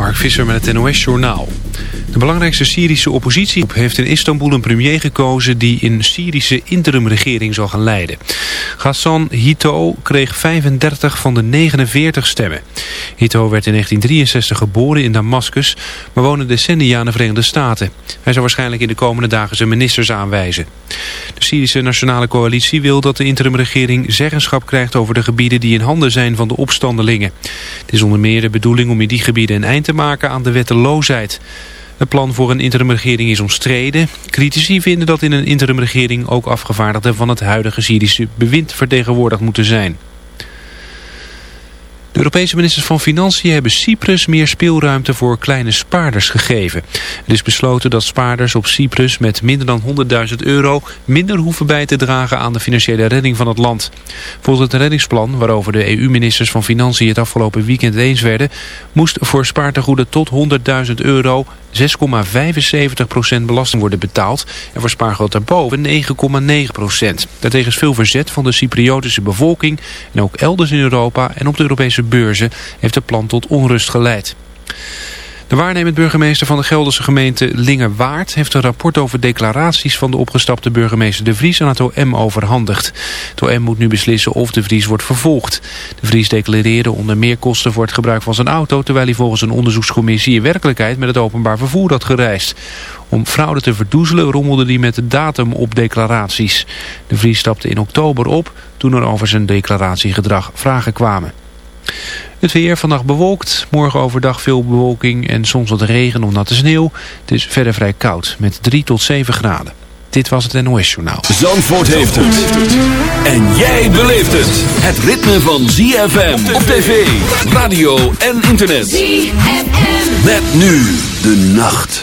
Mark Visser met het NOS-journaal. De belangrijkste Syrische oppositie heeft in Istanbul een premier gekozen... die een Syrische interimregering zal gaan leiden. Ghassan Hito kreeg 35 van de 49 stemmen. Hito werd in 1963 geboren in Damascus... maar woonde decennia in de Verenigde Staten. Hij zal waarschijnlijk in de komende dagen zijn ministers aanwijzen. De Syrische Nationale Coalitie wil dat de interimregering zeggenschap krijgt... over de gebieden die in handen zijn van de opstandelingen. Het is onder meer de bedoeling om in die gebieden een eind te maken aan de wetteloosheid... Het plan voor een interimregering is omstreden. Critici vinden dat in een interimregering ook afgevaardigden van het huidige Syrische bewind vertegenwoordigd moeten zijn. De Europese ministers van Financiën hebben Cyprus meer speelruimte voor kleine spaarders gegeven. Het is besloten dat spaarders op Cyprus met minder dan 100.000 euro minder hoeven bij te dragen aan de financiële redding van het land. Volgens het reddingsplan, waarover de EU-ministers van Financiën het afgelopen weekend eens werden, moest voor spaartegoeden tot 100.000 euro 6,75% belasting worden betaald en voor spaargeld daarboven 9,9%. Daartegen is veel verzet van de Cypriotische bevolking en ook elders in Europa en op de Europese beurzen heeft het plan tot onrust geleid. De waarnemend burgemeester van de Gelderse gemeente Lingerwaard heeft een rapport over declaraties van de opgestapte burgemeester De Vries aan het OM overhandigd. Het OM moet nu beslissen of De Vries wordt vervolgd. De Vries declareerde onder meer kosten voor het gebruik van zijn auto... terwijl hij volgens een onderzoekscommissie in werkelijkheid met het openbaar vervoer had gereisd. Om fraude te verdoezelen rommelde hij met de datum op declaraties. De Vries stapte in oktober op toen er over zijn declaratiegedrag vragen kwamen. Het weer vannacht bewolkt, morgen overdag veel bewolking en soms wat regen of natte sneeuw. Het is verder vrij koud met 3 tot 7 graden. Dit was het NOS Journaal. Zandvoort heeft het. En jij beleeft het. Het ritme van ZFM op tv, radio en internet. ZFM. Met nu de nacht.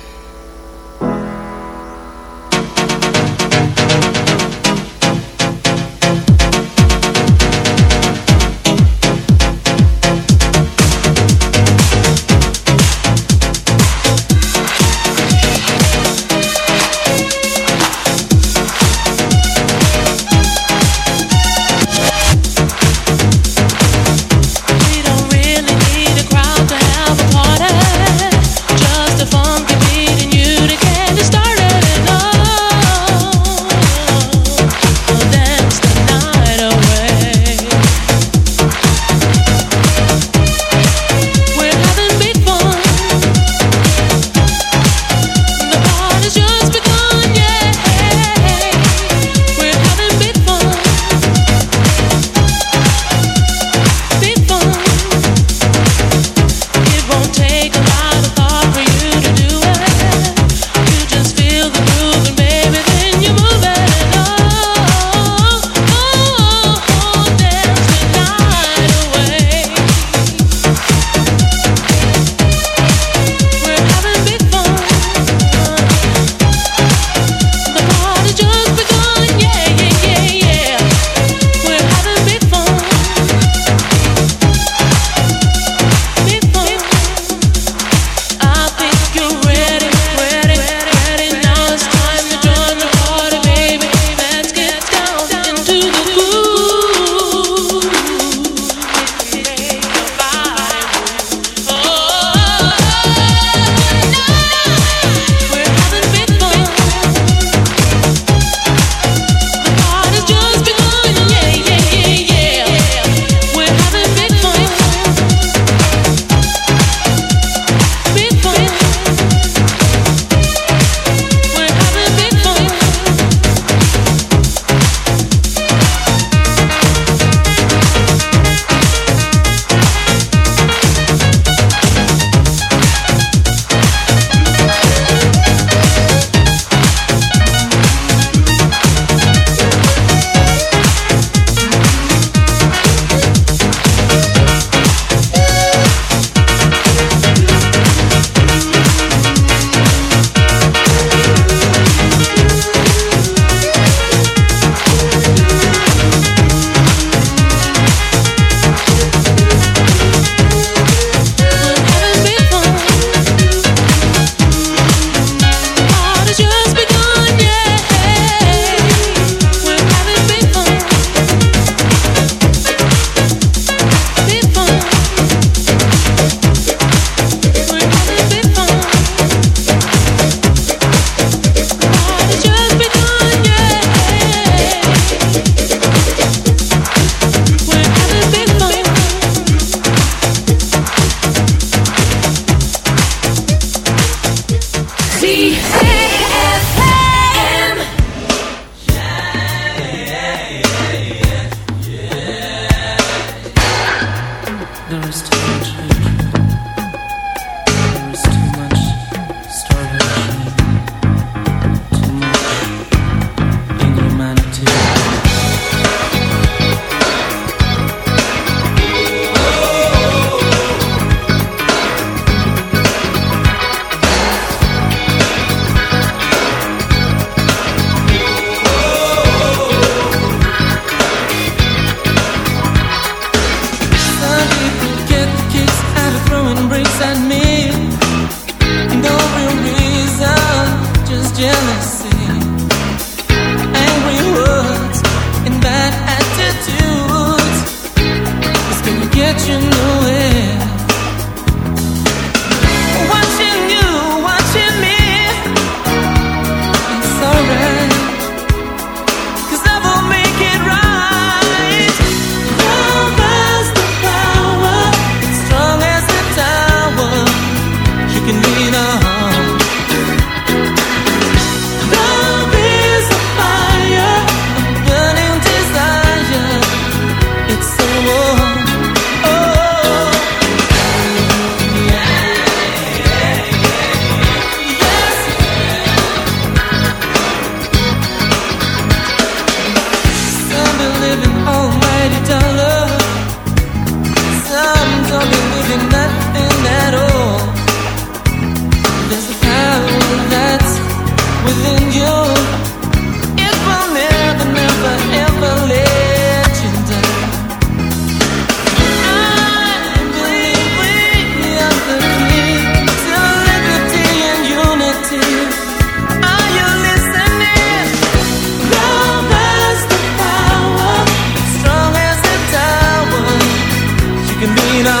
Everybody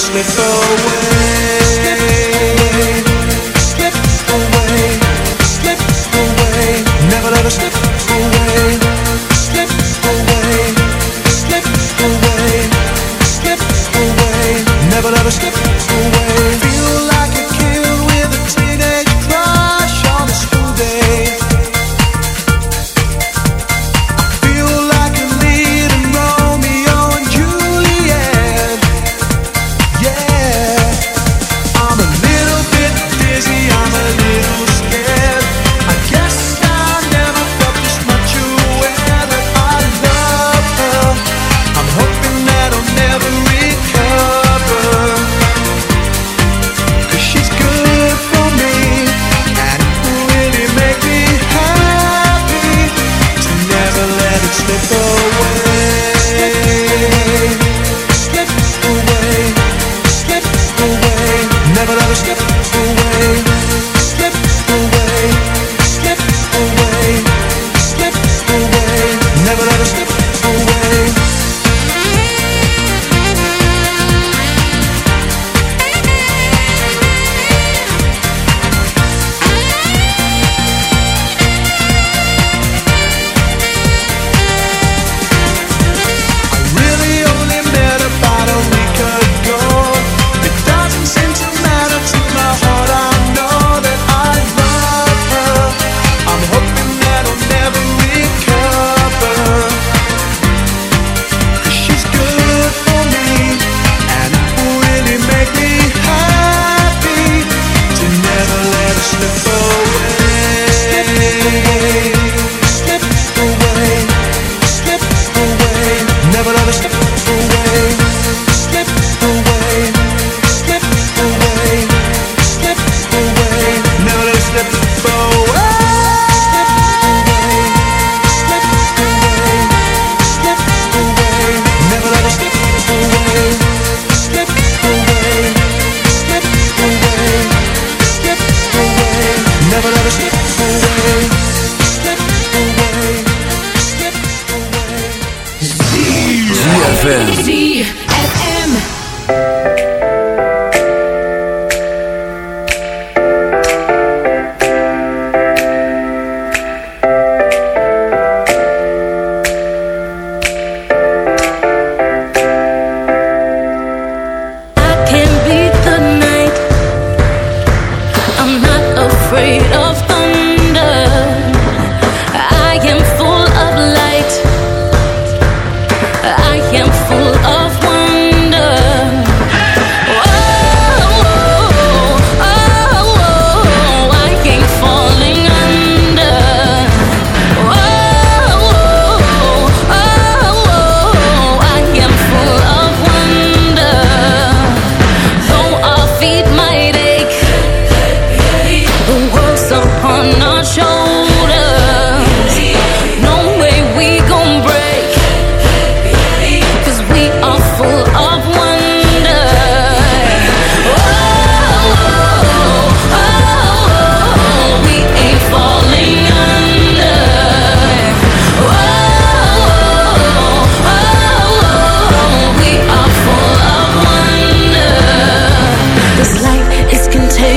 slip away,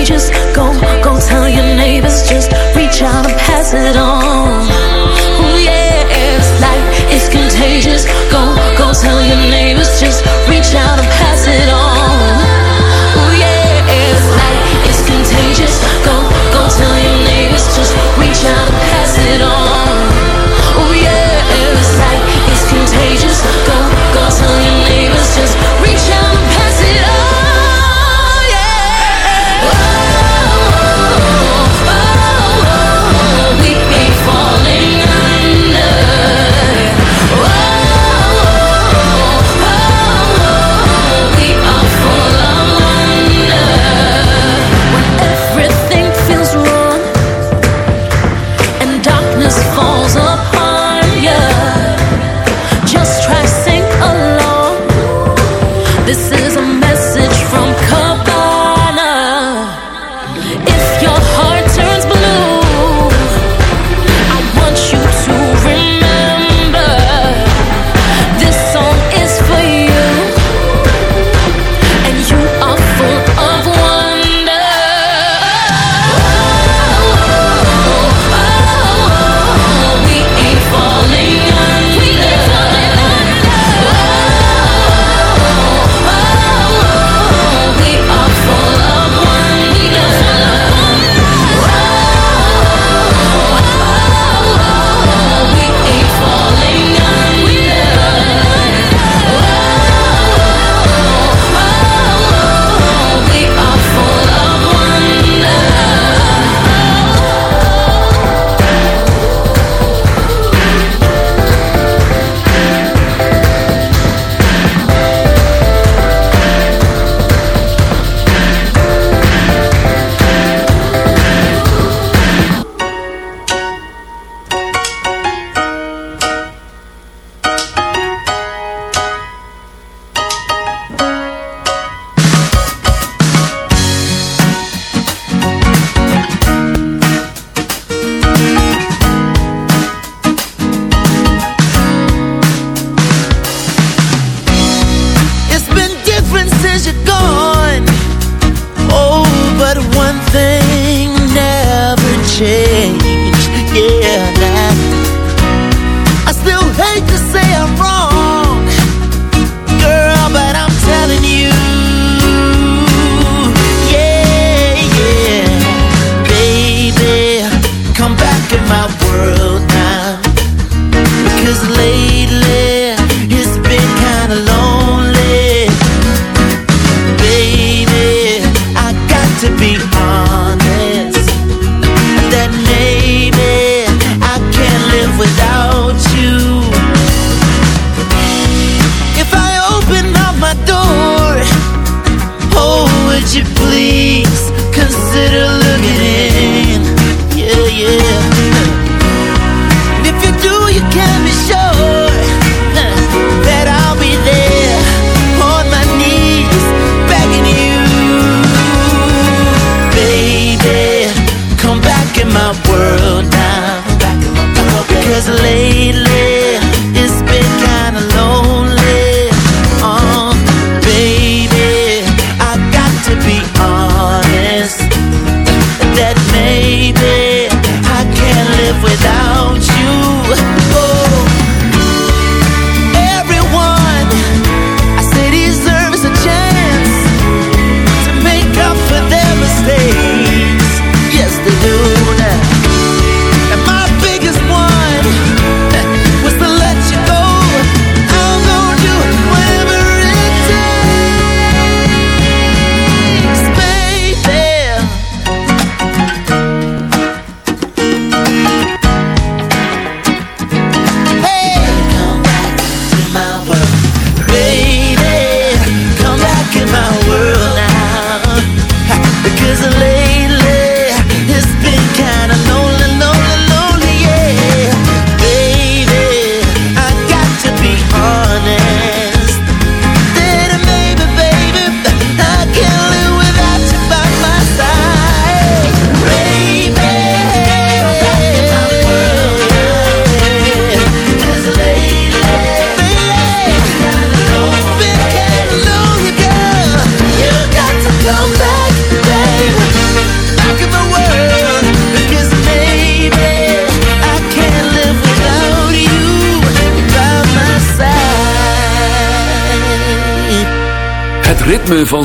contagious. Go, go tell your neighbors, just reach out and pass it on. Oh yeah, life is contagious. Go, go tell your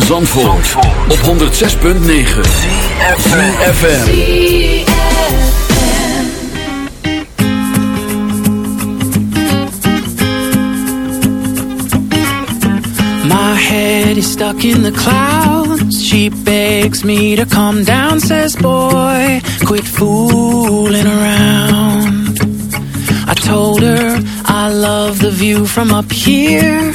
Zandvoort, op 106.9 CFFM My head is stuck in the clouds. She begs me to come down Says boy, quit fooling around. I told her I love the view from up here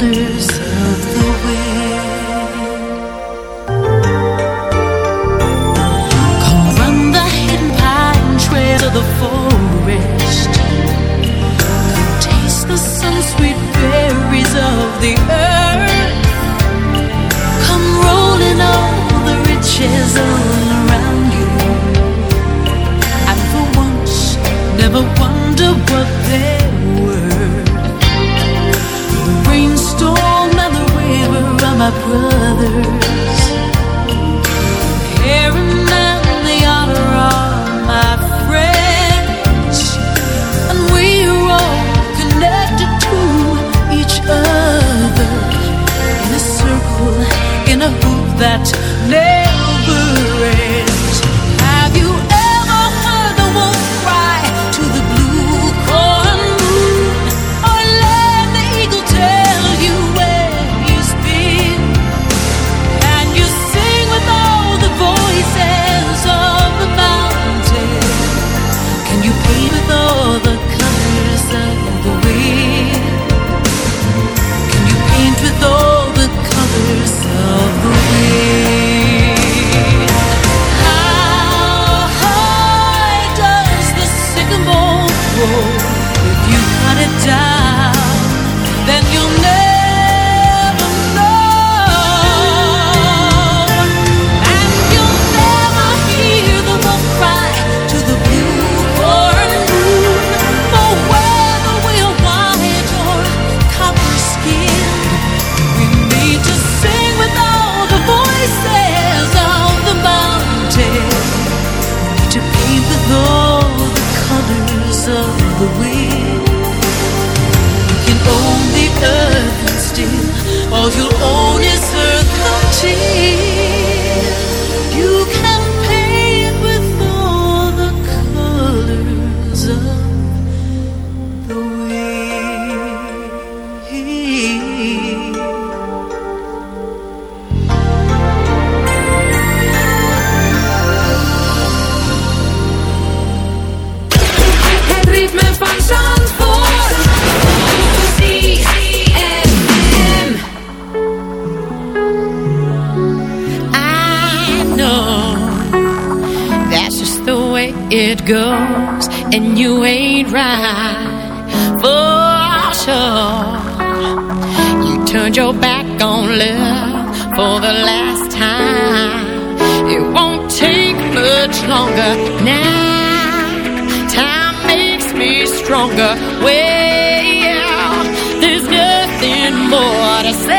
of the wind. Come run the hidden pine of the forest. Come taste the berries of the earth. Come roll in all the riches all around you. And for once, never wonder what they storm and the river are my brothers. Aaron and the honor are my friends, and we are all connected to each other in a circle, in a hoop that never ends. Wind? Gotta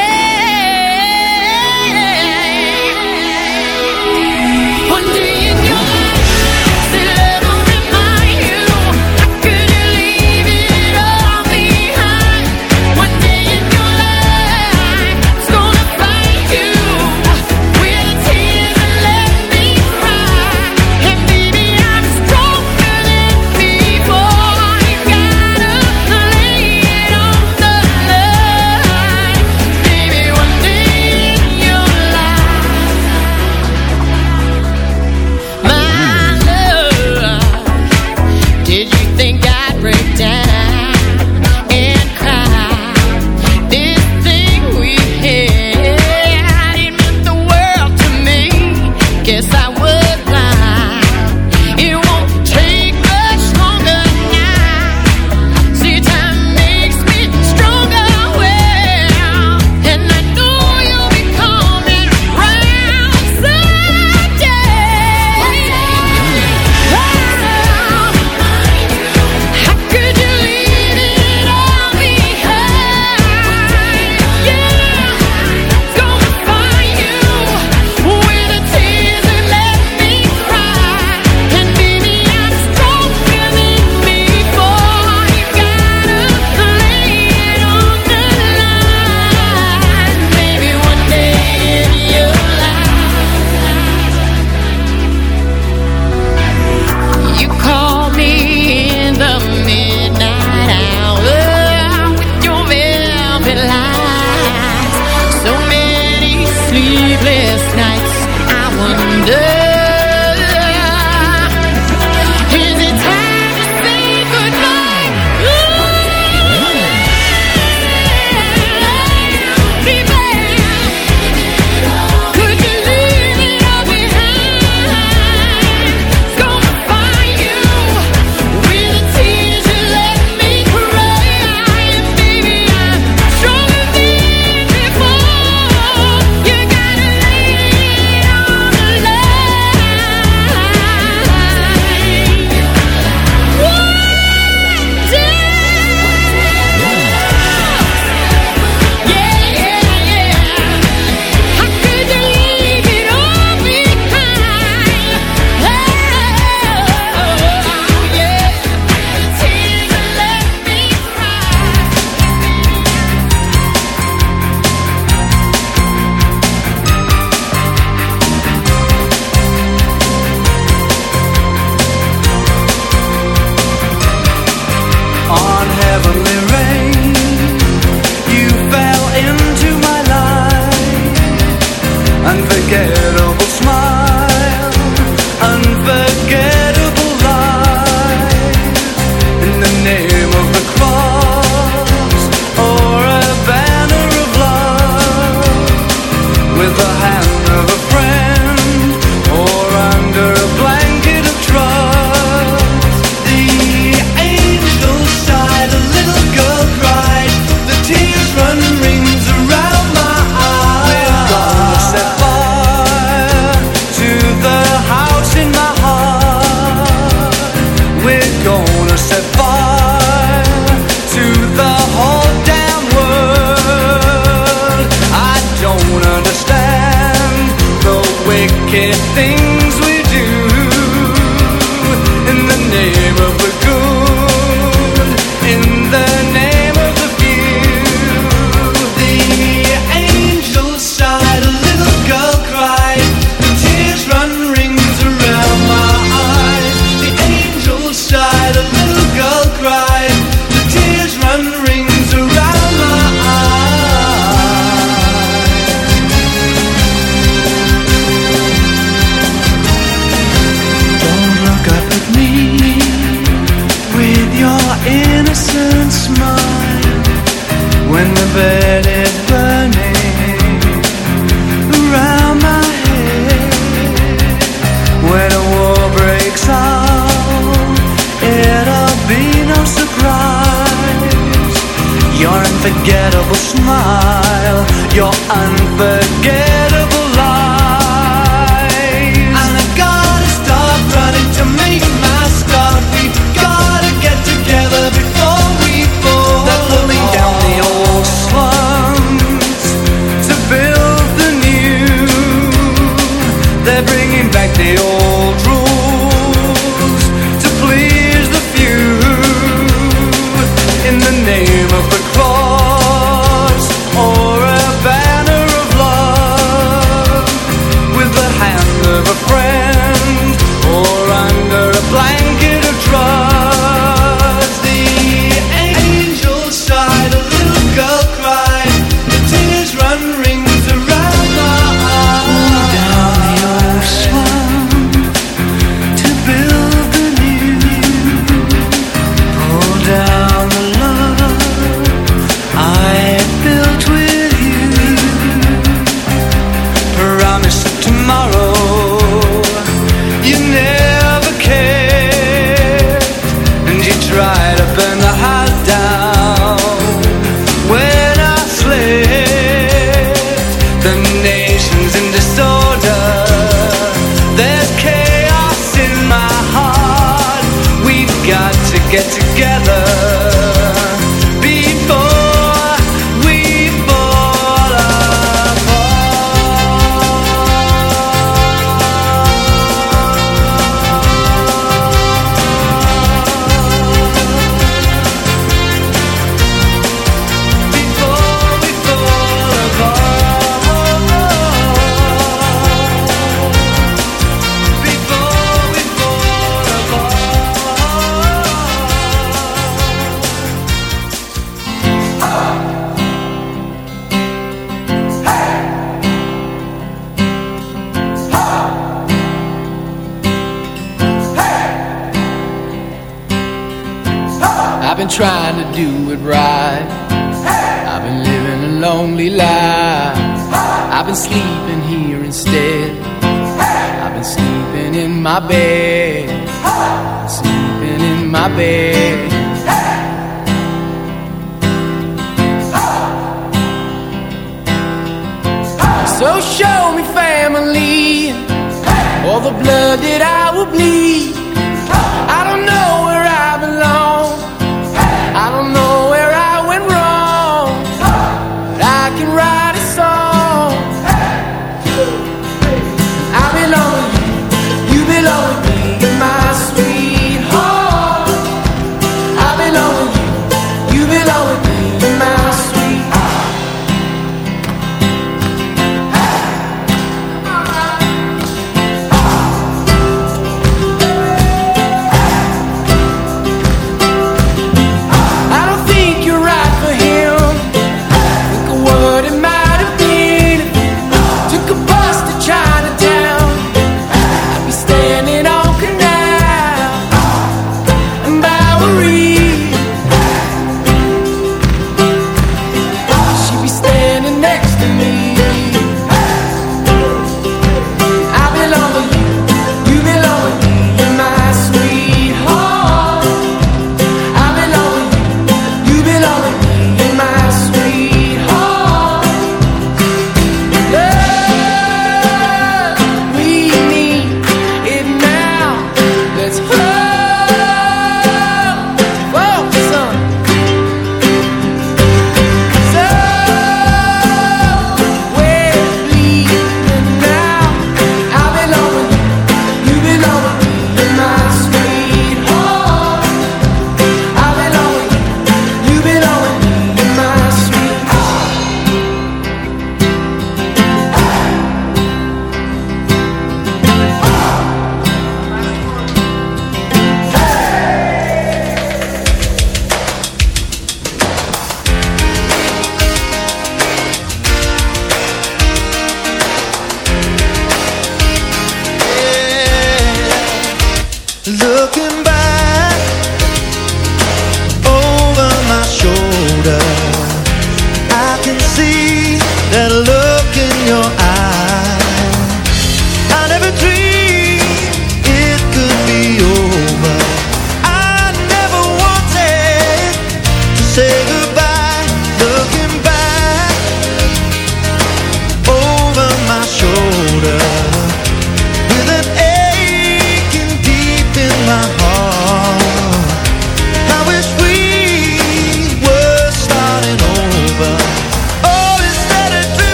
Looking